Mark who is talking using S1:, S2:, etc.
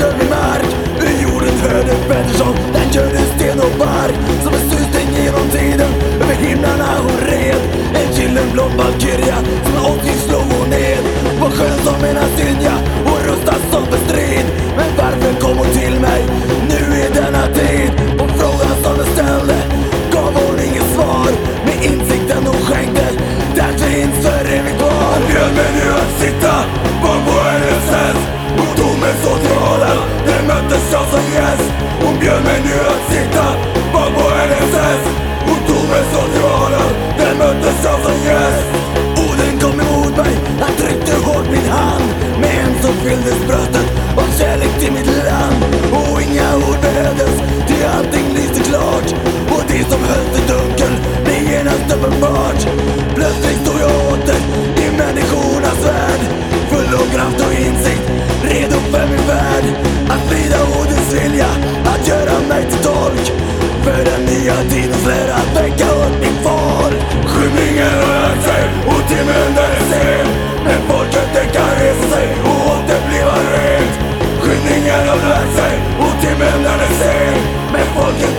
S1: lönnemark Ur jorden hörde Pettersson, den körde sten och bark. Som en susning genom tiden, över himlarna hon red. En gyllenblå valkyria, som en åldring slog hon ned. Var skön som en asynja, och rustad som för strid. Men varför kom hon till mig, nu i denna tid? På frågan som jag ställde, gav hon inget svar. Med insikten hon skänkte, där finns för evigt kvar Bjöd mig nu att sitta kontrollen Det möttes jag som gäst. Hon bjöd mig nu att sitta bak på hennes häst Hon tog mig så till valen, Det möttes jag som gäst. Orden kom emot mig Han tryckte hårt min hand. Med en som fylldes bröstet av kärlek till mitt land. Och inga ord behövdes Ty allting lyste klart. Och det som hölls i dunkelt För den nya tidens lära tänka åt min far. Skymningen rör sig och timmen den är sen Men folket det kan resa sig och återbliva rent Skymningen har lärt sig och timmen den är sen Men folket